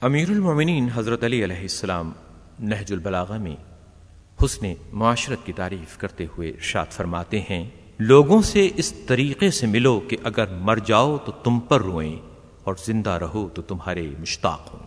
امیر المومنین حضرت علی علیہ السلام نہج البلاغہ میں حسن معاشرت کی تعریف کرتے ہوئے شاد فرماتے ہیں، لوگوں سے اس طریقے سے ملو کہ اگر مر جاؤ تو تم پر روئیں اور زندہ رہو تو تمہارے مشتاق ہوں۔